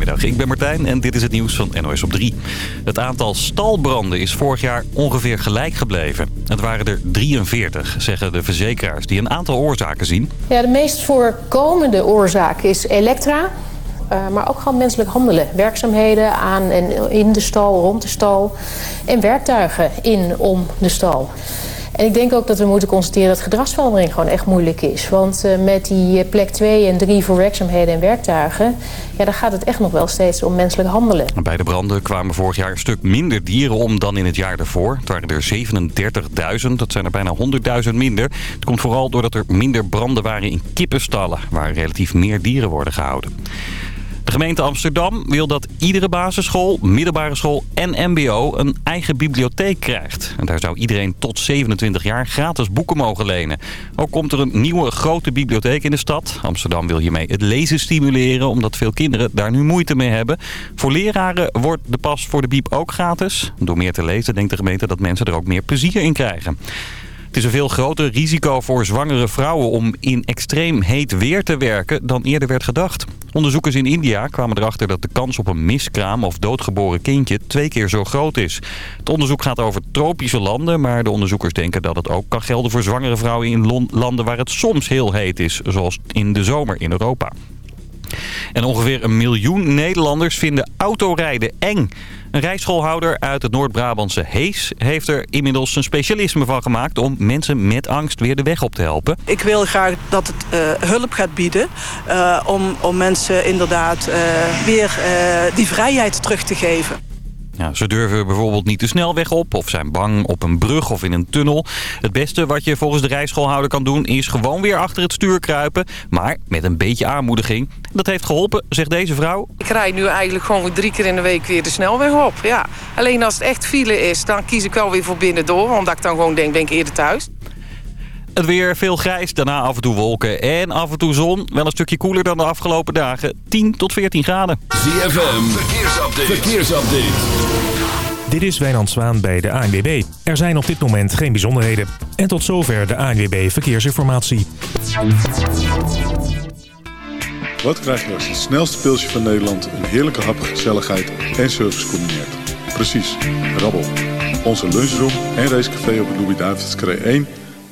Goedemiddag, ik ben Martijn en dit is het nieuws van NOS op 3. Het aantal stalbranden is vorig jaar ongeveer gelijk gebleven. Het waren er 43, zeggen de verzekeraars, die een aantal oorzaken zien. Ja, de meest voorkomende oorzaak is elektra. Uh, maar ook gewoon menselijk handelen. Werkzaamheden aan en in de stal, rond de stal. En werktuigen in, om de stal. En ik denk ook dat we moeten constateren dat gedragsverandering gewoon echt moeilijk is. Want uh, met die plek 2 en 3 voor werkzaamheden en werktuigen... ja, dan gaat het echt nog wel steeds om menselijk handelen. Bij de branden kwamen vorig jaar een stuk minder dieren om dan in het jaar daarvoor. Het waren er 37.000, dat zijn er bijna 100.000 minder. Het komt vooral doordat er minder branden waren in kippenstallen... waar relatief meer dieren worden gehouden. De gemeente Amsterdam wil dat iedere basisschool, middelbare school en mbo een eigen bibliotheek krijgt. En daar zou iedereen tot 27 jaar gratis boeken mogen lenen. Ook komt er een nieuwe grote bibliotheek in de stad. Amsterdam wil hiermee het lezen stimuleren omdat veel kinderen daar nu moeite mee hebben. Voor leraren wordt de pas voor de biep ook gratis. Door meer te lezen denkt de gemeente dat mensen er ook meer plezier in krijgen. Het is een veel groter risico voor zwangere vrouwen om in extreem heet weer te werken dan eerder werd gedacht. Onderzoekers in India kwamen erachter dat de kans op een miskraam of doodgeboren kindje twee keer zo groot is. Het onderzoek gaat over tropische landen, maar de onderzoekers denken dat het ook kan gelden voor zwangere vrouwen in landen waar het soms heel heet is, zoals in de zomer in Europa. En ongeveer een miljoen Nederlanders vinden autorijden eng. Een rijschoolhouder uit het Noord-Brabantse Hees heeft er inmiddels een specialisme van gemaakt om mensen met angst weer de weg op te helpen. Ik wil graag dat het uh, hulp gaat bieden uh, om, om mensen inderdaad uh, weer die vrijheid terug te geven. Ja, ze durven bijvoorbeeld niet de snelweg op of zijn bang op een brug of in een tunnel. Het beste wat je volgens de rijschoolhouder kan doen is gewoon weer achter het stuur kruipen. Maar met een beetje aanmoediging. Dat heeft geholpen, zegt deze vrouw. Ik rijd nu eigenlijk gewoon drie keer in de week weer de snelweg op. Ja. Alleen als het echt file is, dan kies ik wel weer voor binnendoor. Omdat ik dan gewoon denk, ben ik eerder thuis. Het weer veel grijs, daarna af en toe wolken en af en toe zon. Wel een stukje koeler dan de afgelopen dagen. 10 tot 14 graden. ZFM, verkeersupdate. verkeersupdate. Dit is Wijnand Zwaan bij de ANWB. Er zijn op dit moment geen bijzonderheden. En tot zover de ANWB Verkeersinformatie. Wat krijg je als het snelste pilsje van Nederland... een heerlijke hap, gezelligheid en service combineert? Precies, rabbel. Onze lunchroom en racecafé op het Louis-David's 1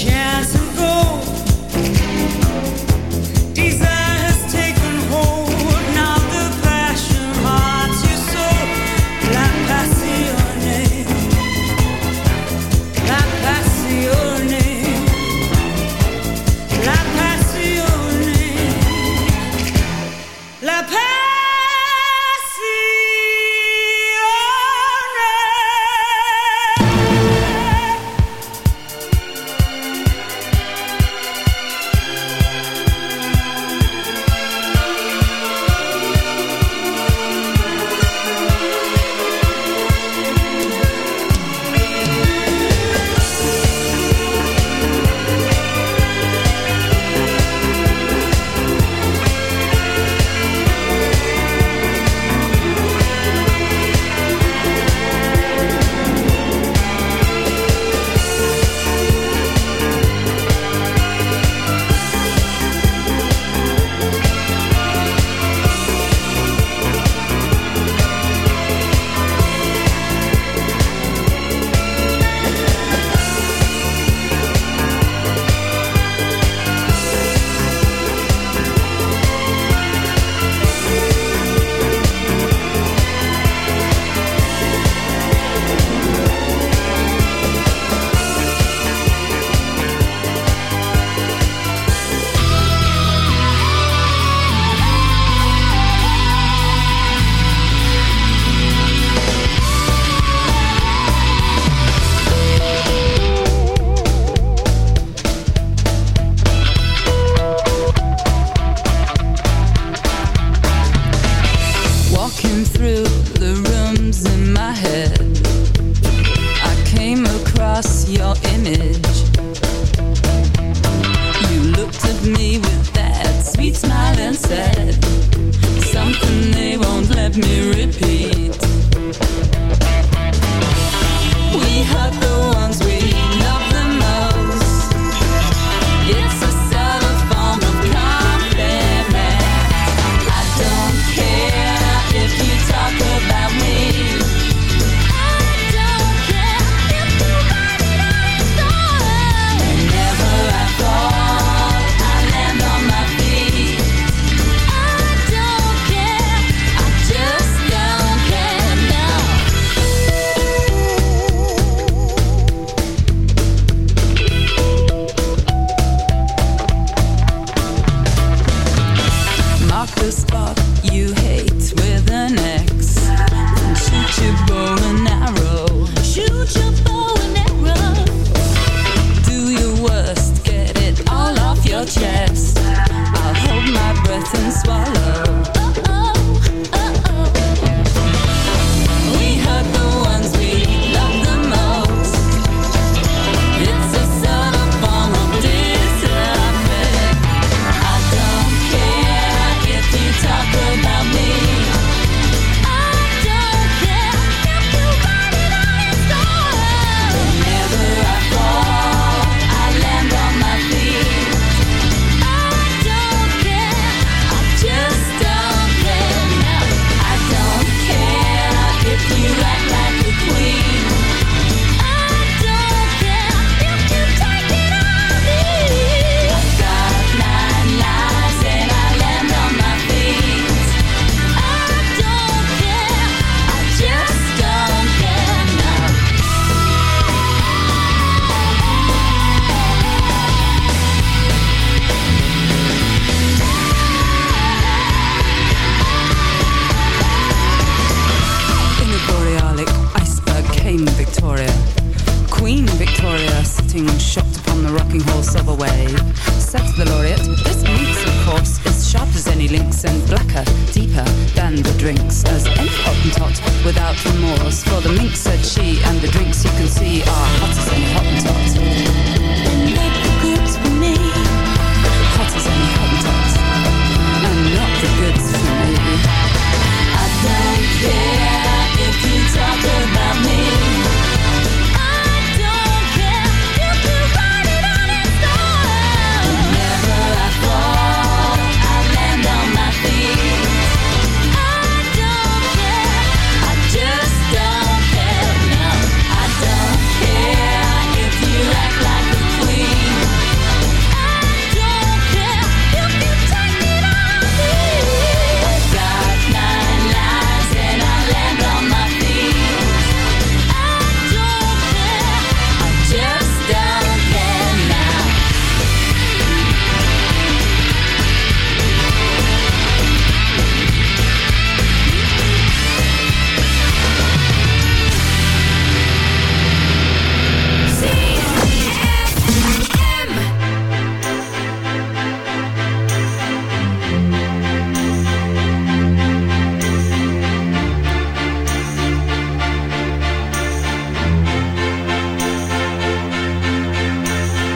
chance and gold.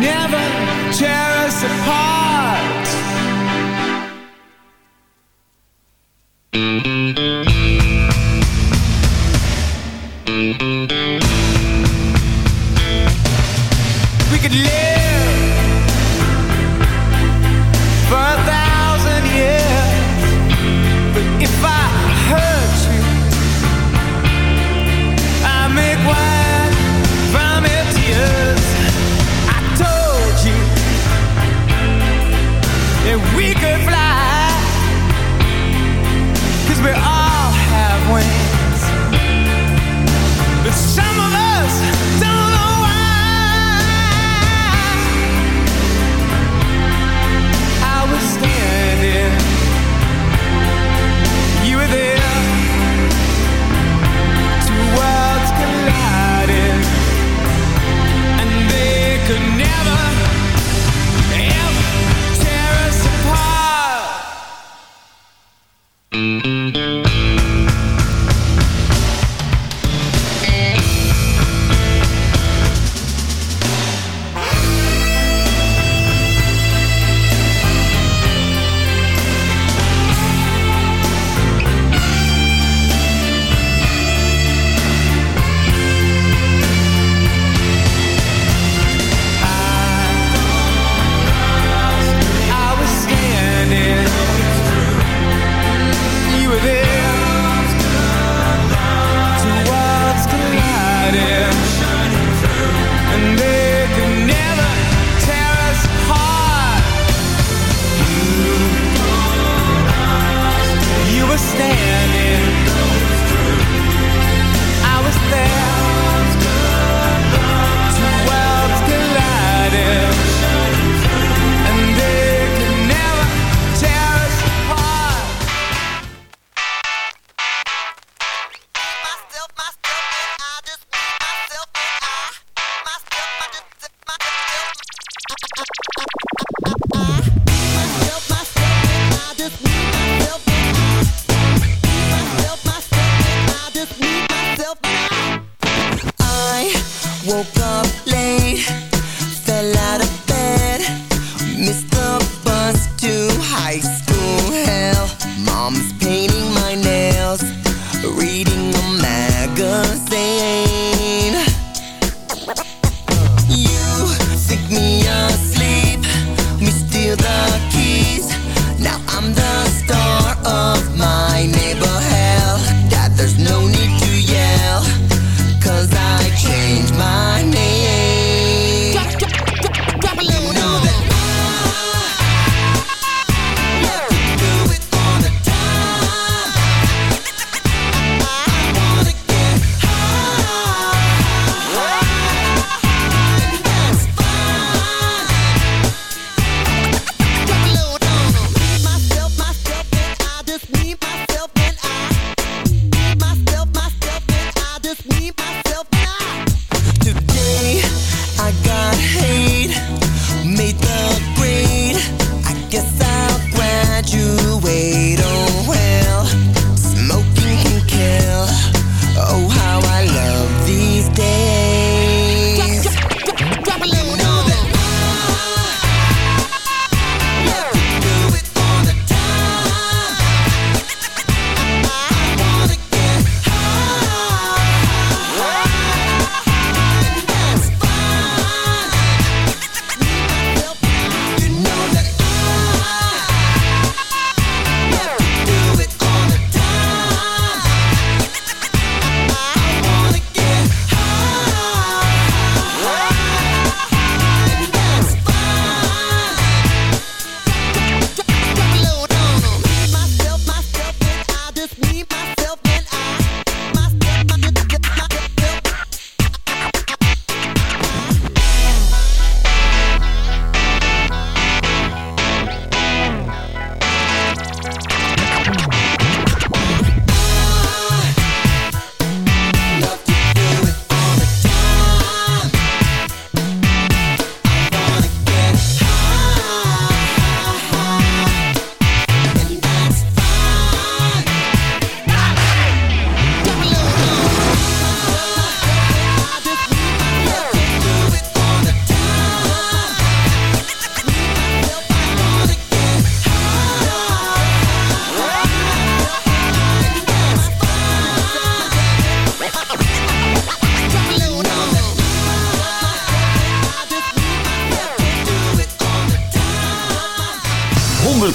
never tear us apart.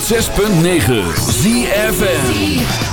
106.9 ZFN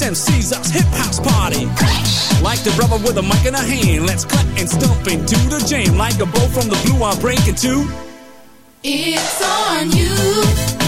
It's MC's us hip house party. Like the brother with a mic in a hand, let's cut and stomp into the jam. Like a bow from the blue, I'm breaking two. It's on you.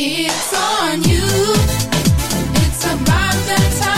It's on you. It's about that time.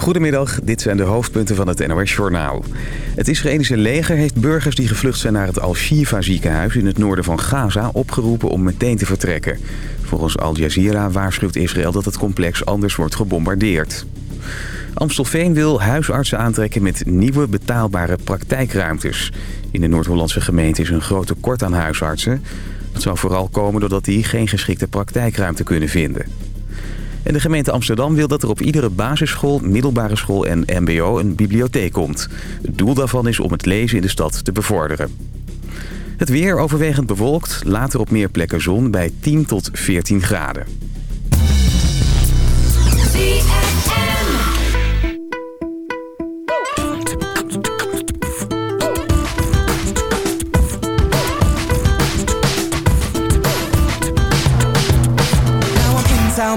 Goedemiddag, dit zijn de hoofdpunten van het NOS Journaal. Het Israëlische leger heeft burgers die gevlucht zijn naar het Al-Shifa ziekenhuis in het noorden van Gaza opgeroepen om meteen te vertrekken. Volgens Al Jazeera waarschuwt Israël dat het complex anders wordt gebombardeerd. Amstelveen wil huisartsen aantrekken met nieuwe betaalbare praktijkruimtes. In de Noord-Hollandse gemeente is een groot tekort aan huisartsen. Dat zou vooral komen doordat die geen geschikte praktijkruimte kunnen vinden. En de gemeente Amsterdam wil dat er op iedere basisschool, middelbare school en mbo een bibliotheek komt. Het doel daarvan is om het lezen in de stad te bevorderen. Het weer overwegend bewolkt, later op meer plekken zon bij 10 tot 14 graden.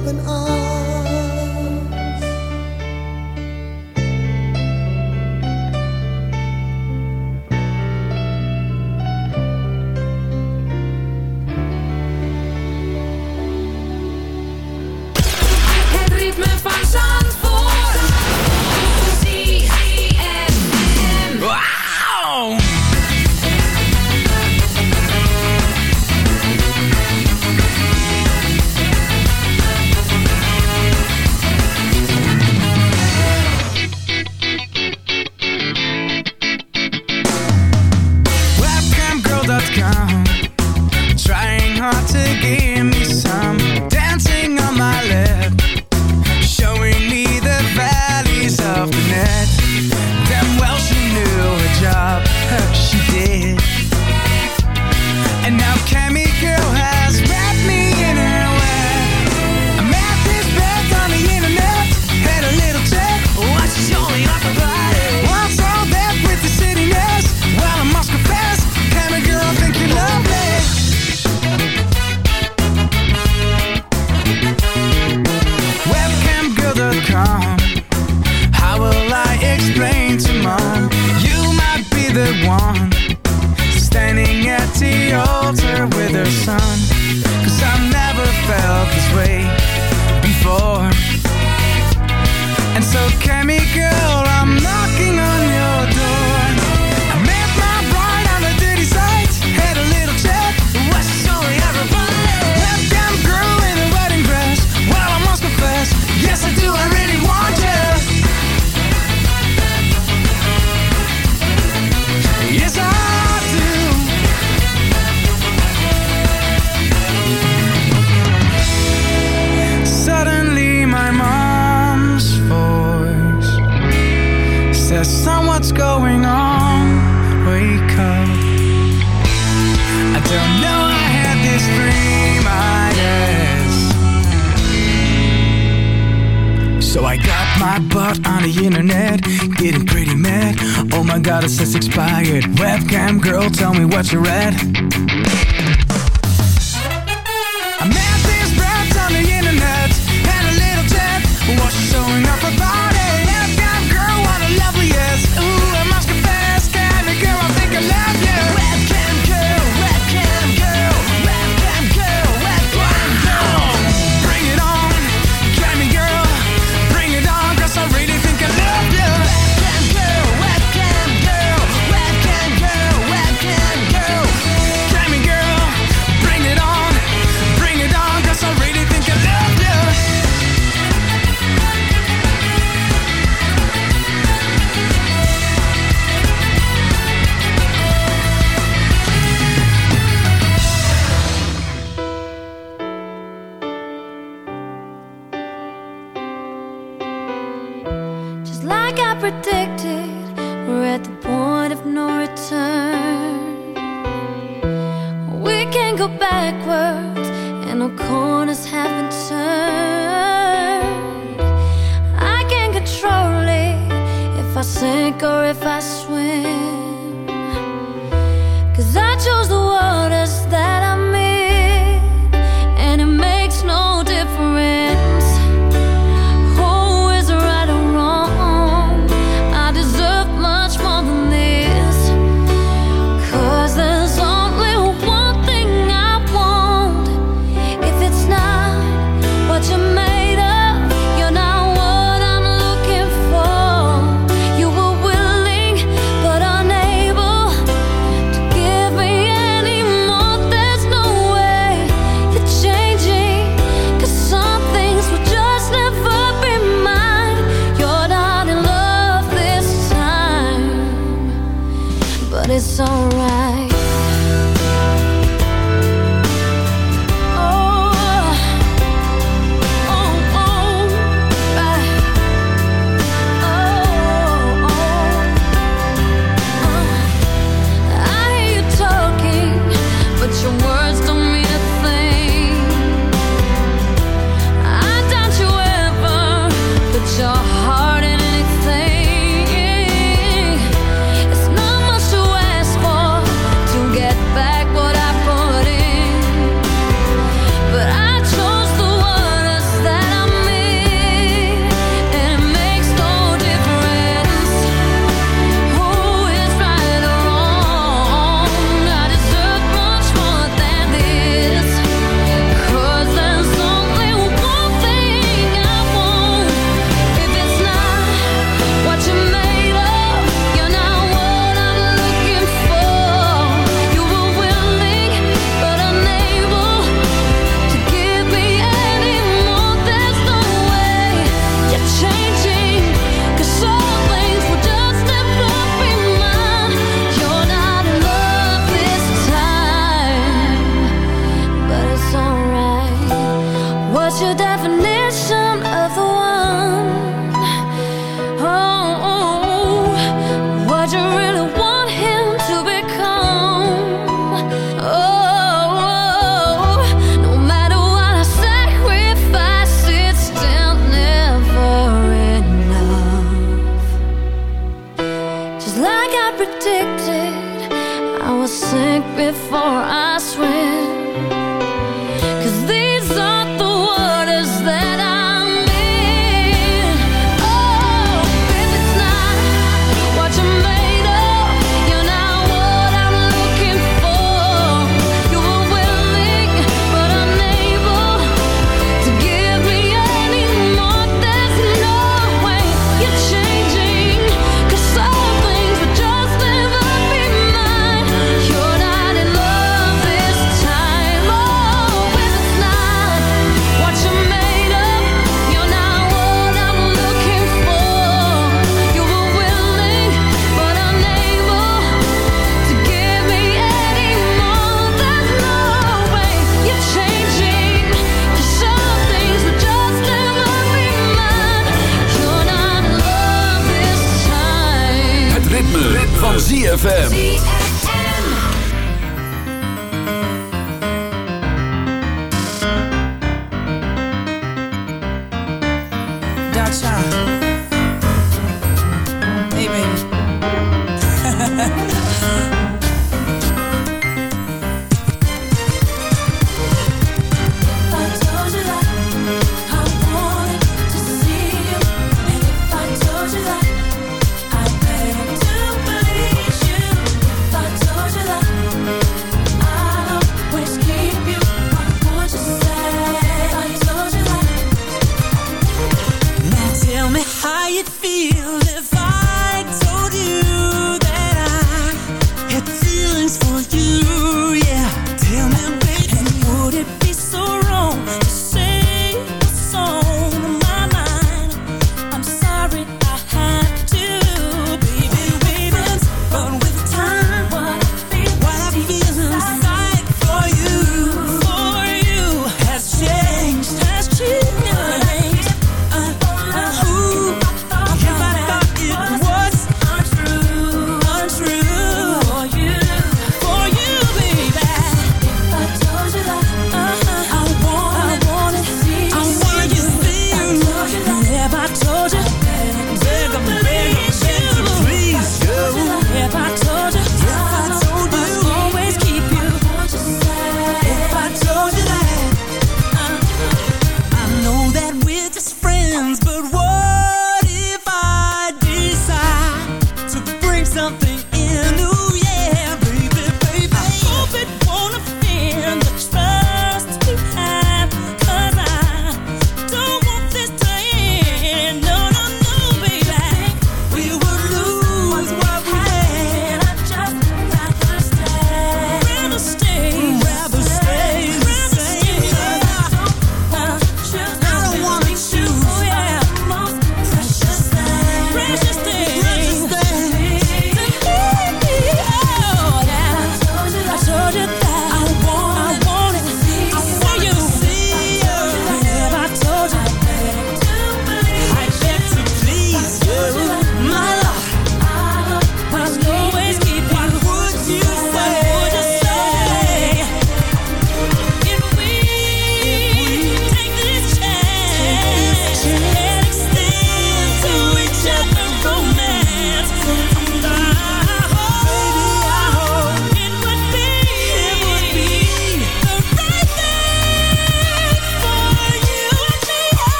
Open arms. bottle says expired. Webcam girl, tell me what you read.